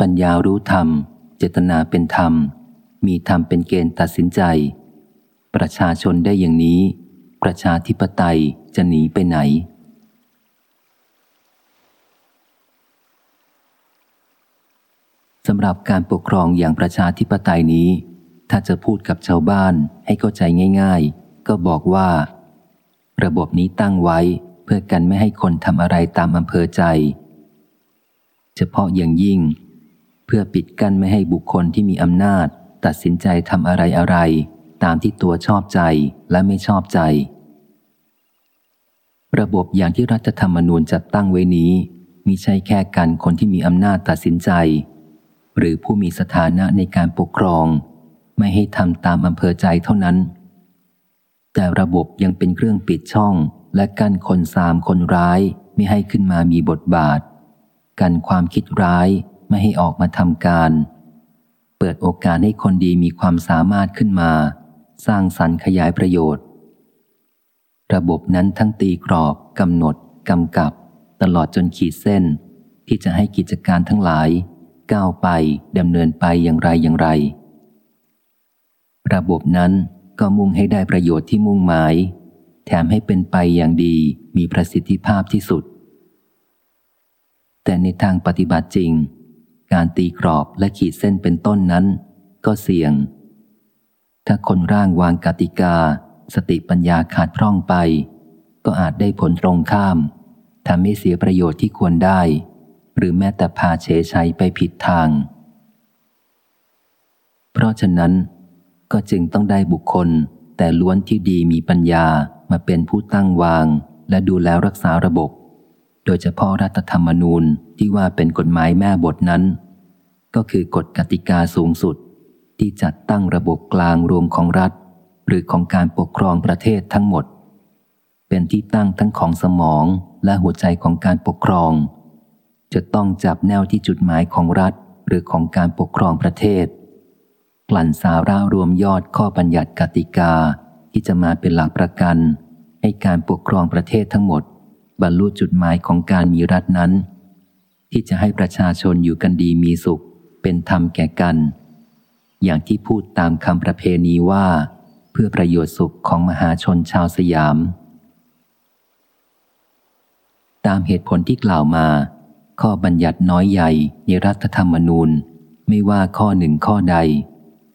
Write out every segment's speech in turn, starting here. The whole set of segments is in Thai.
ปัญญารู้ธรรม เจตนาเป็นธรรม มีธรรมเป็นเกณฑ์ตัดสินใจ ประชาชนได้อย่างนี้ ประชาธิปไตยจะหนีไปไหน สำหรับการปกครองอย่างประชาธิปไตยนี้ ถ้าจะพูดกับชาวบ้านให้เข้าใจง่าย ๆ ก็บอกว่า ระบบนี้ตั้งไว้เพื่อกันไม่ให้คนทำอะไรตามอำเภอใจ เฉพาะอย่างยิ่ง พื่อปิดกั้นไม่ให้บุคคลที่มีอำนาจ ตัดสินใจทำอะไรอะไร ตามที่ตัวชอบใจและไม่ชอบใจ ระบบอย่างที่รัฐธรรมนูญจัดตั้งไว้นี้มิใช่แค่กันคนที่มีอำนาจตัดสินใจ หรือผู้มีสถานะในการปกครอง ไม่ให้ทำตามอำเภอใจเท่านั้น แต่ระบบยังเป็นเครื่องปิดช่อง และกั้นคนสามคนร้ายไม่ให้ขึ้นมามีบทบาท กันความคิดร้าย ไม่ให้ออกมาทำการ เปิดโอกาสให้คนดีมีความสามารถขึ้นมา สร้างสรรค์ขยายประโยชน์ ระบบนั้นทั้งตีกรอบกำหนดกำกับ ตลอดจนขีดเส้น ที่จะให้กิจการทั้งหลาย ก้าวไปดำเนินไปอย่างไรอย่างไร ระบบนั้นก็มุ่งให้ได้ประโยชน์ที่มุ่งหมาย แถมให้เป็นไปอย่างดีมีประสิทธิภาพที่สุดแต่ในทางปฏิบัติจริง การตีกรอบและขีดเส้นเป็นต้นนั้น ก็เสี่ยง ถ้าคนร่างวางกติกา สติปัญญาขาดพร่องไป ก็อาจได้ผลตรงข้ามทำให้เสียประโยชน์ที่ควรได้ หรือแม้แต่พาเฉชัยไปผิดทาง เพราะฉะนั้น ก็จึงต้องได้บุคคล แต่ล้วนที่ดีมีปัญญามาเป็นผู้ตั้งวาง และดูแลรักษาระบบ ดยเฉพาะรัฐธรรมนูญที่ว่าเป็นกฎหมายแม่บทนั้น ก็คือกฎกติกาสูงสุด ที่จัดตั้งระบบกลางรวมของรัฐ หรือของการปกครองประเทศทั้งหมด เป็นที่ตั้งทั้งของสมองและหัวใจของการปกครอง จะต้องจับแนวที่จุดหมายของรัฐ หรือของการปกครองประเทศ กลั่นสาระรวมยอดข้อบัญญัติกติกาที่จะมาเป็นหลักประกัน ให้การปกครองประเทศทั้งหมด บรรลุจุดหมายของการมีรัฐนั้น ที่จะให้ประชาชนอยู่กันดีมีสุข เป็นธรรมแก่กัน อย่างที่พูดตามคำประเพณีว่า เพื่อประโยชน์สุขของมหาชนชาวสยาม ตามเหตุผลที่กล่าวมา ข้อบัญญัติน้อยใหญ่ในรัฐธรรมนูญ ไม่ว่าข้อหนึ่งข้อใด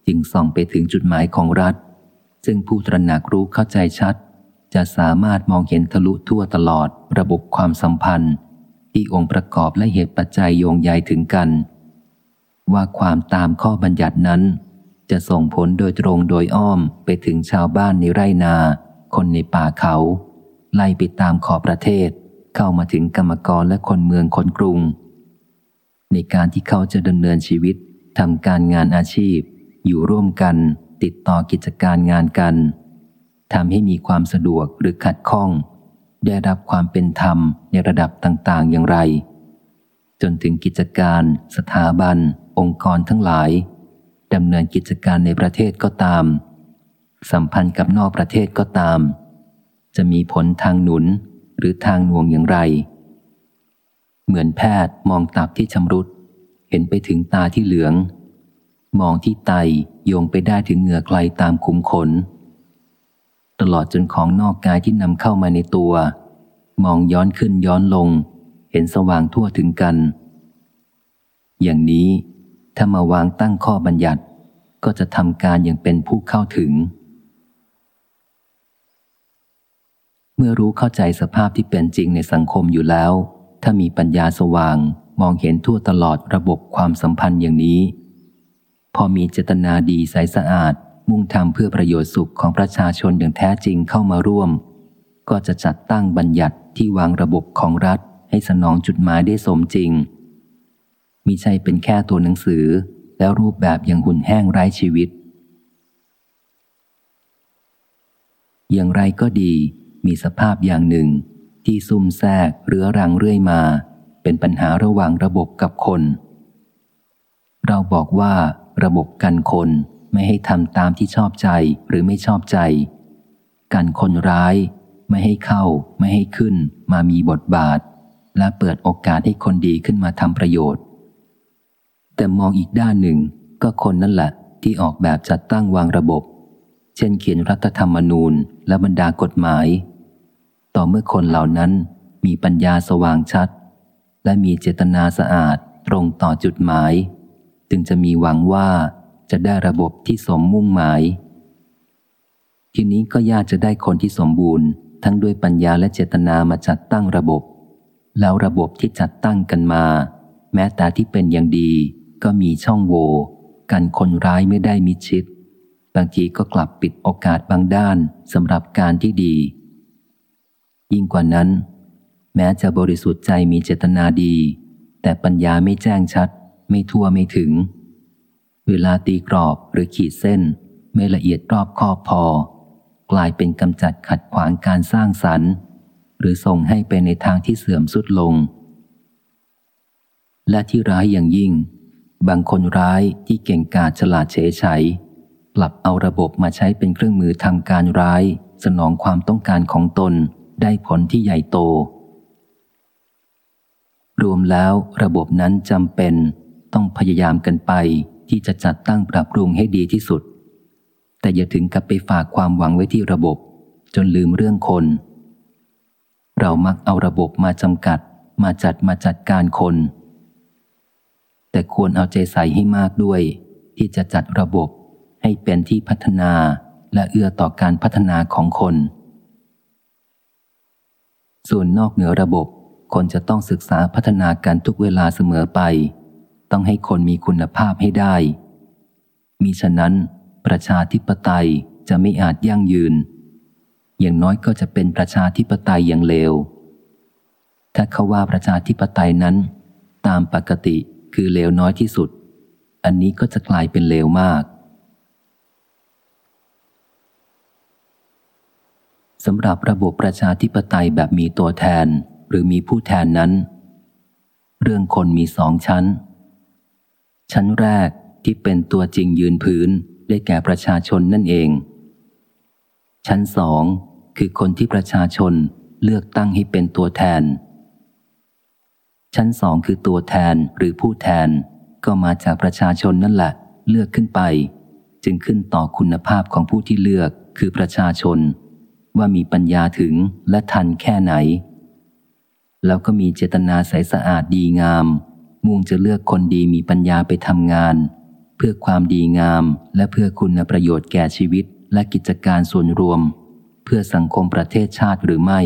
จึงส่องไปถึงจุดหมายของรัฐ ซึ่งผู้ตระหนักรู้เข้าใจชัด จะสามารถมองเห็นทะลุทั่วตลอดระบบความสัมพันธ์ ที่องค์ประกอบและเหตุปัจจัยโยงใยถึงกัน ว่าความตามข้อบัญญัตินั้น จะส่งผลโดยตรงโดยอ้อมไปถึงชาวบ้านในไร่นา คนในป่าเขา ไล่ไปตามขอบประเทศ เข้ามาถึงกรรมกรและคนเมืองคนกรุง ในการที่เขาจะดำเนินชีวิตทำการงานอาชีพ อยู่ร่วมกัน ติดต่อกิจการงานกัน ทำให้มีความสะดวกหรือขัดข้อง ได้รับความเป็นธรรมในระดับต่างๆ อย่างไร จนถึงกิจการ สถาบัน องค์กรทั้งหลายดำเนินกิจการในประเทศก็ตาม สัมพันธ์กับนอกประเทศก็ตาม จะมีผลทางหนุนหรือทางหน่วงอย่างไร เหมือนแพทย์มองตับที่ชำรุด เห็นไปถึงตาที่เหลือง มองที่ไตโยงไปได้ถึงเหงื่อไกลตามขุมขน ตลอดจนของนอกกายที่นำเข้ามาในตัว มองย้อนขึ้นย้อนลง เห็นสว่างทั่วถึงกัน อย่างนี้ถ้ามาวางตั้งข้อบัญญัติ ก็จะทำการอย่างเป็นผู้เข้าถึง เมื่อรู้เข้าใจสภาพที่เป็นจริงในสังคมอยู่แล้ว ถ้ามีปัญญาสว่าง มองเห็นทั่วตลอดระบบความสัมพันธ์อย่างนี้ พอมีเจตนาดีใสสะอาด มุ่งทำเพื่อประโยชน์สุขของประชาชนอย่างแท้จริงเข้ามาร่วม ก็จะจัดตั้งบัญญัติที่วางระบบของรัฐให้สนองจุดหมายได้สมจริงมิใช่เป็นแค่ตัวหนังสือ แล้วรูปแบบอย่างหุ่นแห้งไร้ชีวิต อย่างไรก็ดี มีสภาพอย่างหนึ่ง ที่ซุ่มแทรกเรื้อรังเรื่อยมา เป็นปัญหาระหว่างระบบกับคน เราบอกว่าระบบกันคน ไม่ให้ทำตามที่ชอบใจหรือไม่ชอบใจกันคนร้าย ไม่ให้เข้า ไม่ให้ขึ้น มามีบทบาท และเปิดโอกาสให้คนดีขึ้นมาทำประโยชน์ แต่มองอีกด้านหนึ่ง ก็คนนั่นแหละที่ออกแบบจัดตั้งวางระบบ เช่นเขียนรัฐธรรมนูญและบรรดากฎหมาย ต่อเมื่อคนเหล่านั้นมีปัญญาสว่างชัด และมีเจตนาสะอาดตรงต่อจุดหมาย จึงจะมีหวังว่า จะได้ระบบที่สมมุ่งหมาย ทีนี้ก็ยากจะได้คนที่สมบูรณ์ ทั้งด้วยปัญญาและเจตนามาจัดตั้งระบบ แล้วระบบที่จัดตั้งกันมา แม้แต่ที่เป็นอย่างดี ก็มีช่องโหว่กันคนร้ายไม่ได้มิชิด บางทีก็กลับปิดโอกาสบางด้านสำหรับการที่ดี ยิ่งกว่านั้น แม้จะบริสุทธิ์ใจมีเจตนาดี แต่ปัญญาไม่แจ้งชัด ไม่ทั่วไม่ถึง เวลาตีกรอบหรือขีดเส้น ไม่ละเอียดรอบคอบพอ กลายเป็นกำจัดขัดขวางการสร้างสรรค์ หรือส่งให้ไปในทางที่เสื่อมสุดลง และที่ร้ายอย่างยิ่ง บางคนร้ายที่เก่งกาจฉลาดเฉยชัยกลับเอาระบบมาใช้เป็นเครื่องมือทางการร้าย สนองความต้องการของตนได้ผลที่ใหญ่โต รวมแล้วระบบนั้นจำเป็นต้องพยายามกันไป ที่จะจัดตั้งปรับปรุงให้ดีที่สุด แต่อย่าถึงกับไปฝากความหวังไว้ที่ระบบ จนลืมเรื่องคน เรามักเอาระบบมาจำกัด มาจัดมาจัดการคน แต่ควรเอาใจใส่ให้มากด้วย ที่จะจัดระบบให้เป็นที่พัฒนาและเอื้อต่อการพัฒนาของคน ส่วนนอกเหนือระบบคนจะต้องศึกษาพัฒนาการทุกเวลาเสมอไป ต้องให้คนมีคุณภาพให้ได้มีฉะนั้น ประชาธิปไตยจะไม่อาจยั่งยืน อย่างน้อยก็จะเป็นประชาธิปไตยอย่างเลว ถ้าเขาว่าประชาธิปไตยนั้น ตามปกติคือเลวน้อยที่สุด อันนี้ก็จะกลายเป็นเลวมากสำหรับระบบประชาธิปไตยแบบมีตัวแทนหรือมีผู้แทนนั้น เรื่องคนมีสองชั้น ชั้นแรกที่เป็นตัวจริงยืนพื้นได้แก่ประชาชนนั่นเอง ชั้นสองคือคนที่ประชาชนเลือกตั้งให้เป็นตัวแทน ชั้นสองคือตัวแทนหรือผู้แทน ก็มาจากประชาชนนั่นแหละ เลือกขึ้นไป จึงขึ้นต่อคุณภาพของผู้ที่เลือกคือประชาชน ว่ามีปัญญาถึงและทันแค่ไหน แล้วก็มีเจตนาใสสะอาดดีงาม มุ่งจะเลือกคนดีมีปัญญาไปทำงาน เพื่อความดีงามและเพื่อคุณประโยชน์แก่ชีวิตและกิจการส่วนรวม เพื่อสังคมประเทศชาติหรือไม่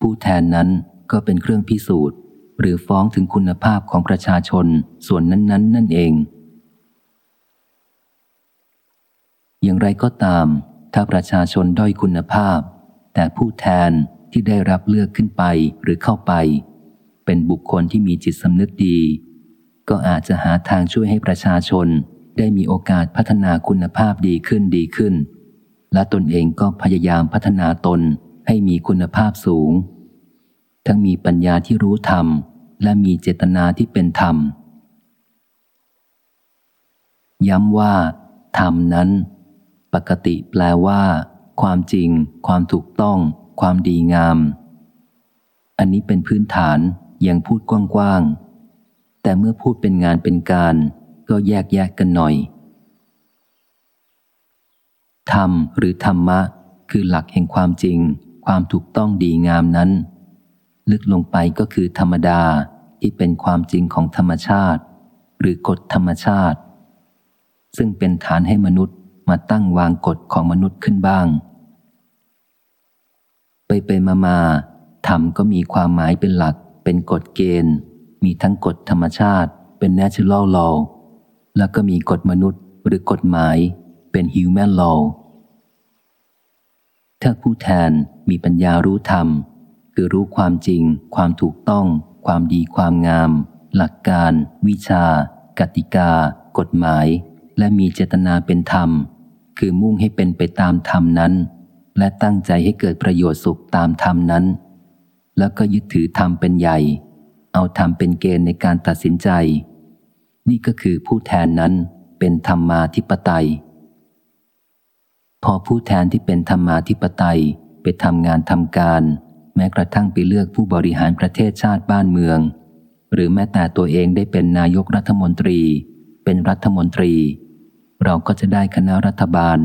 ผู้แทนนั้นก็เป็นเครื่องพิสูจน์ หรือฟ้องถึงคุณภาพของประชาชนส่วนนั้นๆนนนั่นเอง อย่างไรก็ตาม ถ้าประชาชนด้อยคุณภาพ แต่ผู้แทนที่ได้รับเลือกขึ้นไปหรือเข้าไป เป็นบุคคลที่มีจิตสำนึกดี ก็อาจจะหาทางช่วยให้ประชาชนได้มีโอกาสพัฒนาคุณภาพดีขึ้นดีขึ้น และตนเองก็พยายามพัฒนาตนให้มีคุณภาพสูง ทั้งมีปัญญาที่รู้ธรรม และมีเจตนาที่เป็นธรรม ย้ำว่า ธรรมนั้น ปกติแปลว่า ความจริง ความถูกต้อง ความดีงาม อันนี้เป็นพื้นฐาน ยังพูดกว้างๆ แต่เมื่อพูดเป็นงานเป็นการ ก็แยกแยกกันหน่อย ธรรมหรือธรรมะ คือหลักแห่งความจริง ความถูกต้องดีงามนั้น ลึกลงไปก็คือธรรมดาที่เป็นความจริงของธรรมชาติ หรือกฎธรรมชาติ ซึ่งเป็นฐานให้มนุษย์มาตั้งวางกฎของมนุษย์ขึ้นบ้าง ไปไปมามาธรรมก็มีความหมายเป็นหลัก เป็นกฎเกณฑ์ มีทั้งกฎธรรมชาติ เป็น natural law แล้วก็มีกฎมนุษย์หรือกฎหมาย เป็น human law ถ้าผู้แทนมีปัญญารู้ธรรม คือรู้ความจริง ความถูกต้อง ความดีความงาม หลักการ วิชา กติกา กฎหมาย และมีเจตนาเป็นธรรม คือมุ่งให้เป็นไปตามธรรมนั้น และตั้งใจให้เกิดประโยชน์สุขตามธรรมนั้น แล้วก็ยึดถือธรรมเป็นใหญ่ เอาธรรมเป็นเกณฑ์ในการตัดสินใจ นี่ก็คือผู้แทนนั้นเป็นธรรมาธิปไตย พอผู้แทนที่เป็นธรรมาธิปไตยไปทำงานทำการ แม้กระทั่งไปเลือกผู้บริหารประเทศชาติบ้านเมือง หรือแม้แต่ตัวเองได้เป็นนายกรัฐมนตรี เป็นรัฐมนตรี เราก็จะได้คณะรัฐบาล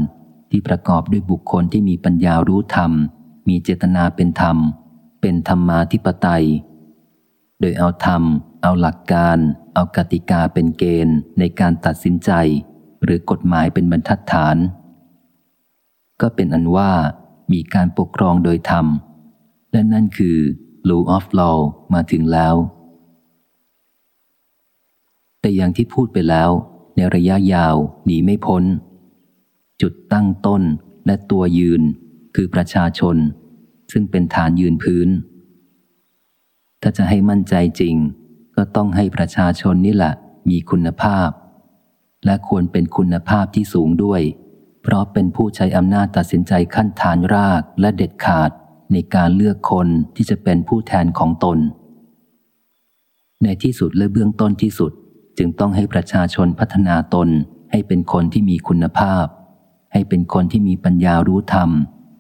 ที่ประกอบด้วยบุคคลที่มีปัญญารู้ธรรม มีเจตนาเป็นธรรม เป็นธรรมาธิปไตย โดยเอาธรรม เอาหลักการ เอากติกาเป็นเกณฑ์ในการตัดสินใจ หรือกฎหมายเป็นบรรทัดฐาน ก็เป็นอันว่ามีการปกครองโดยธรรม และนั่นคือ rule of law มาถึงแล้ว แต่อย่างที่พูดไปแล้ว ในระยะยาวหนีไม่พ้น จุดตั้งต้นและตัวยืนคือประชาชน ซึ่งเป็นฐานยืนพื้น ถ้าจะให้มั่นใจจริง ก็ต้องให้ประชาชนนี่แหละมีคุณภาพ และควรเป็นคุณภาพที่สูงด้วย เพราะเป็นผู้ใช้อำนาจตัดสินใจขั้นฐานรากและเด็ดขาดในการเลือกคนที่จะเป็นผู้แทนของตน ในที่สุดและเบื้องต้นที่สุดจึงต้องให้ประชาชนพัฒนาตนให้เป็นคนที่มีคุณภาพ ให้เป็นคนที่มีปัญญารู้ธรรม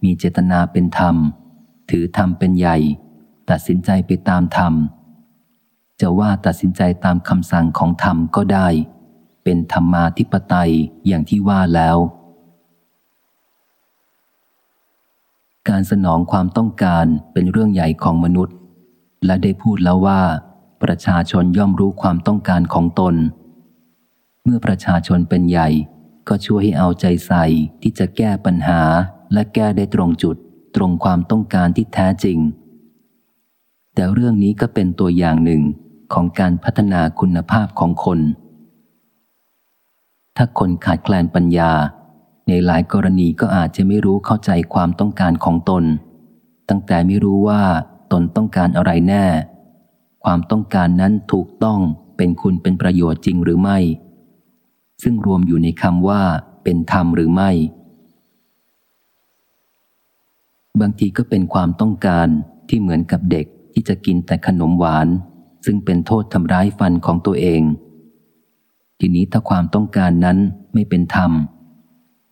มีเจตนาเป็นธรรม ถือธรรมเป็นใหญ่ ตัดสินใจไปตามธรรม จะว่าตัดสินใจตามคำสั่งของธรรมก็ได้ เป็นธรรมาธิปไตยอย่างที่ว่าแล้ว การสนองความต้องการเป็นเรื่องใหญ่ของมนุษย์ และได้พูดแล้วว่า ประชาชนย่อมรู้ความต้องการของตน เมื่อประชาชนเป็นใหญ่ก็ช่วยให้เอาใจใส่ที่จะแก้ปัญหาและแก้ได้ตรงจุด ตรงความต้องการที่แท้จริง แต่เรื่องนี้ก็เป็นตัวอย่างหนึ่งของการพัฒนาคุณภาพของคน ถ้าคนขาดแคลนปัญญา ในหลายกรณีก็อาจจะไม่รู้เข้าใจความต้องการของตน ตั้งแต่ไม่รู้ว่าตนต้องการอะไรแน่ ความต้องการนั้นถูกต้องเป็นคุณเป็นประโยชน์จริงหรือไม่ ซึ่งรวมอยู่ในคำว่าเป็นธรรมหรือไม่ บางทีก็เป็นความต้องการที่เหมือนกับเด็กที่จะกินแต่ขนมหวาน ซึ่งเป็นโทษทำร้ายฟันของตัวเอง ทีนี้ถ้าความต้องการนั้นไม่เป็นธรรม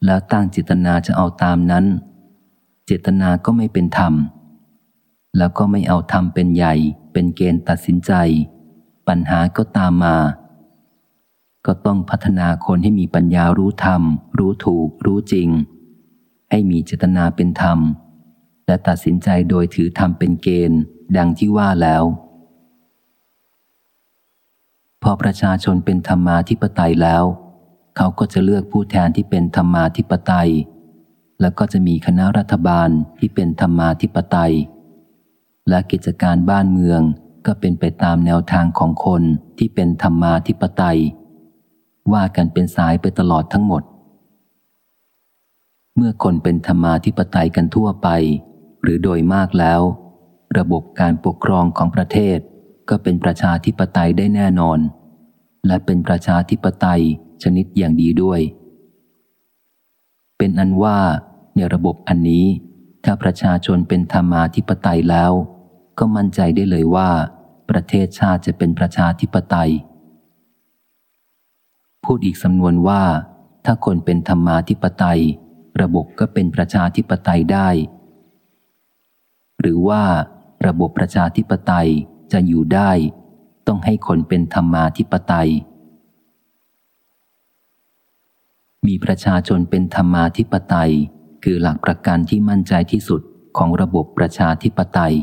แล้วตั้งจิตนาจะเอาตามนั้น เจตนาก็ไม่เป็นธรรม แล้วก็ไม่เอาธรรมเป็นใหญ่ เป็นเกณฑ์ตัดสินใจ ปัญหาก็ตามมา ก็ต้องพัฒนาคนให้มีปัญญารู้ธรรม รู้ถูก รู้จริง ให้มีเจตนาเป็นธรรม และตัดสินใจโดยถือธรรมเป็นเกณฑ์ ดังที่ว่าแล้ว พอประชาชนเป็นธรรมาธิปไตยแล้ว เขาก็จะเลือกผู้แทนที่เป็นธรรมาธิปไตย แล้วก็จะมีคณะรัฐบาลที่เป็นธรรมาธิปไตย และกิจการบ้านเมืองก็เป็นไปตามแนวทางของคนที่เป็นธรรมาธิปไตย ว่ากันเป็นสายไปตลอดทั้งหมดเมื่อคนเป็นธรรมาธิปไตยกันทั่วไป หรือโดยมากแล้ว ระบบการปกครองของประเทศ ก็เป็นประชาธิปไตยได้แน่นอน และเป็นประชาธิปไตยชนิดอย่างดีด้วย เป็นอันว่าในระบบอันนี้ ถ้าประชาชนเป็นธรรมาธิปไตยแล้ว ก็มั่นใจได้เลยว่า ประเทศชาติจะเป็นประชาธิปไตย พูดอีกสำนวนว่า ถ้าคนเป็นธรรมาธิปไตย ระบบก็เป็นประชาธิปไตยได้ หรือว่าระบบประชาธิปไตยจะอยู่ได้ ต้องให้คนเป็นธรรมาธิปไตย มีประชาชนเป็นธรรมาธิปไตย คือหลักประกันที่มั่นใจที่สุดของระบบประชาธิปไตย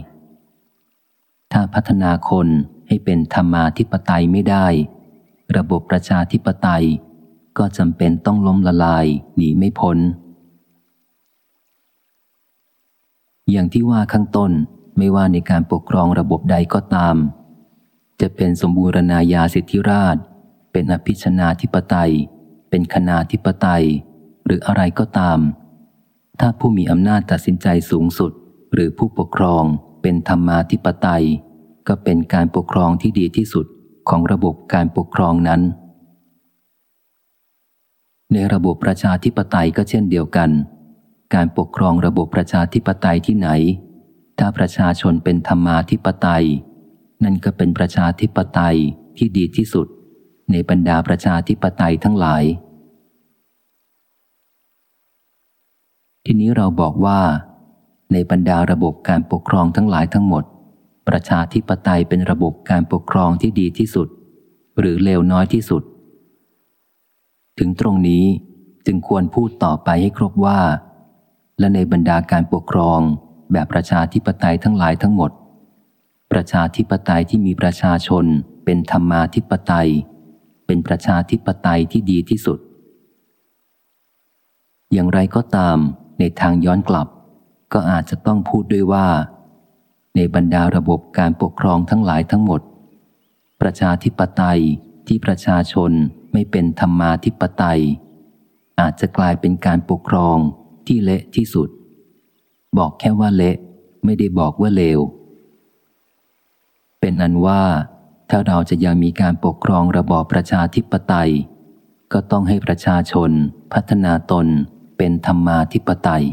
ถ้าพัฒนาคนให้เป็นธรรมาธิปไตยไม่ได้ ระบบประชาธิปไตย ก็จำเป็นต้องล้มละลายหนีไม่พ้น อย่างที่ว่าข้างต้นไม่ว่าในการปกครองระบบใดก็ตาม จะเป็นสมบูรณาญาสิทธิราช เป็นอภิชนาธิปไตย เป็นคณาธิปไตย หรืออะไรก็ตาม ถ้าผู้มีอำนาจตัดสินใจสูงสุด หรือผู้ปกครองเป็นธรรมาธิปไตย ก็เป็นการปกครองที่ดีที่สุดของระบบการปกครองนั้น ในระบบประชาธิปไตยก็เช่นเดียวกัน การปกครองระบบประชาธิปไตยที่ไหน ถ้าประชาชนเป็นธรรมาธิปไตย นั่นก็เป็นประชาธิปไตยที่ดีที่สุด ในบรรดาประชาธิปไตยทั้งหลาย ทีนี้เราบอกว่า ในบรรดาระบบการปกครองทั้งหลายทั้งหมด ประชาธิปไตยเป็นระบบการปกครองที่ดีที่สุด หรือเลวน้อยที่สุด ถึงตรงนี้จึงควรพูดต่อไปให้ครบว่า และในบรรดาการปกครอง แบบประชาธิปไตยทั้งหลายทั้งหมด ประชาธิปไตยที่มีประชาชน เป็นธรรมาธิปไตย เป็นประชาธิปไตยที่ดีที่สุด อย่างไรก็ตาม ในทางย้อนกลับ ก็อาจจะต้องพูดด้วยว่า ในบรรดาระบบการปกครองทั้งหลายทั้งหมด ประชาธิปไตยที่ประชาชนไม่เป็นธรรมาธิปไตย อาจจะกลายเป็นการปกครอง ที่เละที่สุด บอกแค่ว่าเละ ไม่ได้บอกว่าเลว เป็นอันว่าถ้าเราจะยังมีการปกครองระบอบประชาธิปไตย ก็ต้องให้ประชาชน พัฒนาตนเป็นธรรมาธิปไตย